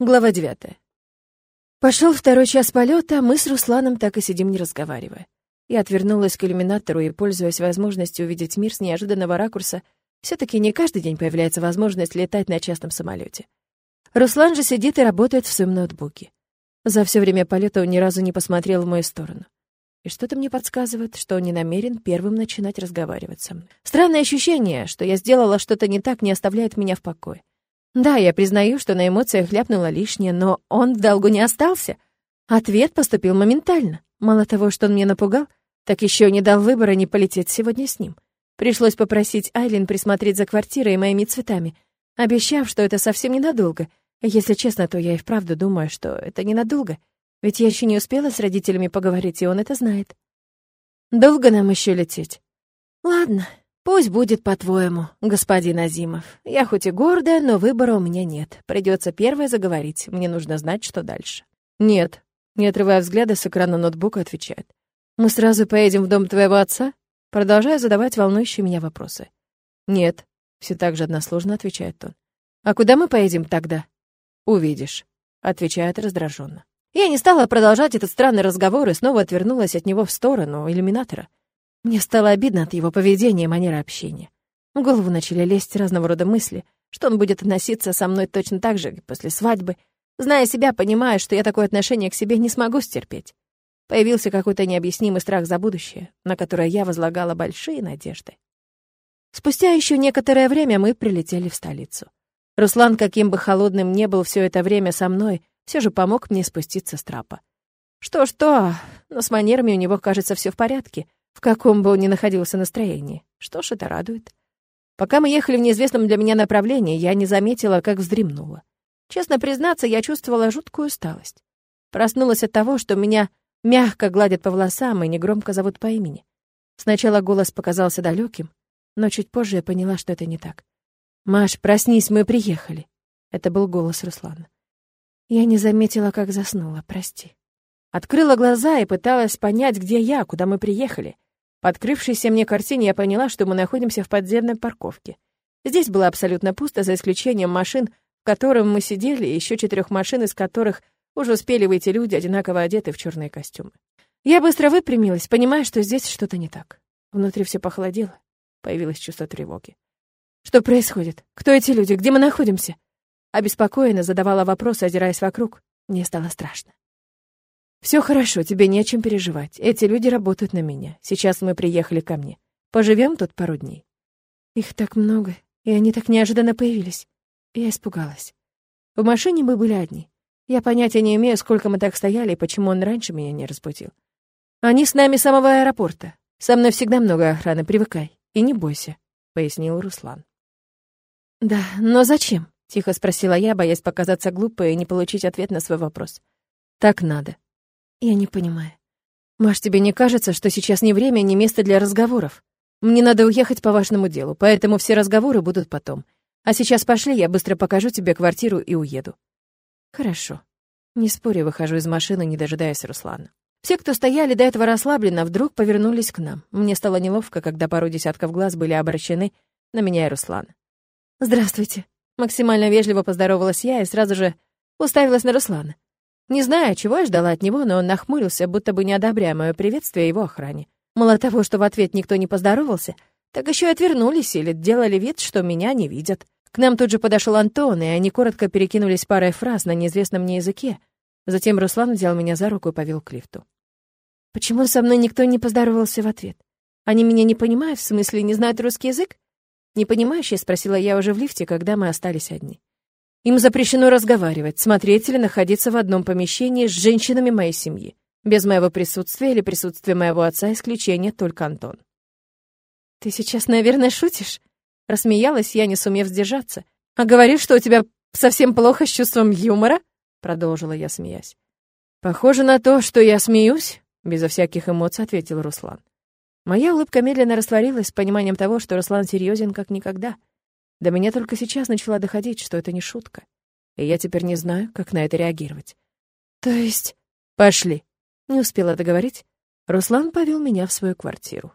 Глава девятая. Пошел второй час полета, мы с Русланом так и сидим, не разговаривая. Я отвернулась к иллюминатору и, пользуясь возможностью увидеть мир с неожиданного ракурса, все таки не каждый день появляется возможность летать на частном самолете. Руслан же сидит и работает в своем ноутбуке. За все время полета он ни разу не посмотрел в мою сторону. И что-то мне подсказывает, что он не намерен первым начинать разговаривать со мной. Странное ощущение, что я сделала что-то не так, не оставляет меня в покое. Да, я признаю, что на эмоциях ляпнула лишнее, но он в долгу не остался. Ответ поступил моментально. Мало того, что он меня напугал, так еще не дал выбора не полететь сегодня с ним. Пришлось попросить Айлин присмотреть за квартирой и моими цветами, обещав, что это совсем ненадолго. Если честно, то я и вправду думаю, что это ненадолго, ведь я еще не успела с родителями поговорить, и он это знает. Долго нам еще лететь? Ладно, «Пусть будет по-твоему, господин Азимов. Я хоть и гордая, но выбора у меня нет. Придется первой заговорить. Мне нужно знать, что дальше». «Нет», — не отрывая взгляда с экрана ноутбука, отвечает. «Мы сразу поедем в дом твоего отца?» Продолжаю задавать волнующие меня вопросы. «Нет», — все так же односложно отвечает он. «А куда мы поедем тогда?» «Увидишь», — отвечает раздраженно. Я не стала продолжать этот странный разговор и снова отвернулась от него в сторону иллюминатора. Мне стало обидно от его поведения и манеры общения. В голову начали лезть разного рода мысли, что он будет относиться со мной точно так же, как после свадьбы. Зная себя, понимая, что я такое отношение к себе не смогу стерпеть. Появился какой-то необъяснимый страх за будущее, на которое я возлагала большие надежды. Спустя еще некоторое время мы прилетели в столицу. Руслан, каким бы холодным не был все это время со мной, все же помог мне спуститься с трапа. Что-что, но с манерами у него, кажется, все в порядке — в каком бы он ни находился настроении. Что ж, это радует. Пока мы ехали в неизвестном для меня направлении, я не заметила, как вздремнула. Честно признаться, я чувствовала жуткую усталость. Проснулась от того, что меня мягко гладят по волосам и негромко зовут по имени. Сначала голос показался далеким, но чуть позже я поняла, что это не так. «Маш, проснись, мы приехали». Это был голос Руслана. Я не заметила, как заснула, прости. Открыла глаза и пыталась понять, где я, куда мы приехали. По открывшейся мне картине я поняла, что мы находимся в подземной парковке. Здесь было абсолютно пусто, за исключением машин, в котором мы сидели, и еще четырех машин, из которых уже успели выйти люди, одинаково одетые в черные костюмы. Я быстро выпрямилась, понимая, что здесь что-то не так. Внутри все похолодело. Появилось чувство тревоги. Что происходит? Кто эти люди? Где мы находимся? Обеспокоенно задавала вопросы, озираясь вокруг. Мне стало страшно. Все хорошо, тебе не о чем переживать. Эти люди работают на меня. Сейчас мы приехали ко мне. Поживем тут пару дней. Их так много, и они так неожиданно появились. Я испугалась. В машине мы были одни. Я понятия не имею, сколько мы так стояли и почему он раньше меня не разбудил. Они с нами с самого аэропорта. Со мной всегда много охраны, привыкай. И не бойся, пояснил Руслан. Да, но зачем? Тихо спросила я, боясь показаться глупой и не получить ответ на свой вопрос. Так надо, я не понимаю. Маш, тебе не кажется, что сейчас не время, не место для разговоров? Мне надо уехать по важному делу, поэтому все разговоры будут потом. А сейчас пошли, я быстро покажу тебе квартиру и уеду. Хорошо. Не спорю, выхожу из машины, не дожидаясь Руслана. Все, кто стояли до этого расслабленно, вдруг повернулись к нам. Мне стало неловко, когда пару десятков глаз были обращены на меня и Руслана. «Здравствуйте». Максимально вежливо поздоровалась я и сразу же уставилась на Руслана. Не знаю, чего я ждала от него, но он нахмурился, будто бы не одобряя мое приветствие его охране. Мало того, что в ответ никто не поздоровался, так еще и отвернулись или делали вид, что меня не видят. К нам тут же подошел Антон, и они коротко перекинулись парой фраз на неизвестном мне языке. Затем Руслан взял меня за руку и повел к лифту. Почему со мной никто не поздоровался в ответ? Они меня не понимают, в смысле не знают русский язык? Непонимающе спросила я уже в лифте, когда мы остались одни. Им запрещено разговаривать, смотреть или находиться в одном помещении с женщинами моей семьи. Без моего присутствия или присутствия моего отца исключение только Антон. «Ты сейчас, наверное, шутишь?» Рассмеялась я, не сумев сдержаться. «А говоришь, что у тебя совсем плохо с чувством юмора?» Продолжила я, смеясь. «Похоже на то, что я смеюсь», — безо всяких эмоций ответил Руслан. Моя улыбка медленно растворилась с пониманием того, что Руслан серьезен как никогда — до меня только сейчас начала доходить, что это не шутка. И я теперь не знаю, как на это реагировать. То есть... Пошли. Не успела договорить. Руслан повел меня в свою квартиру.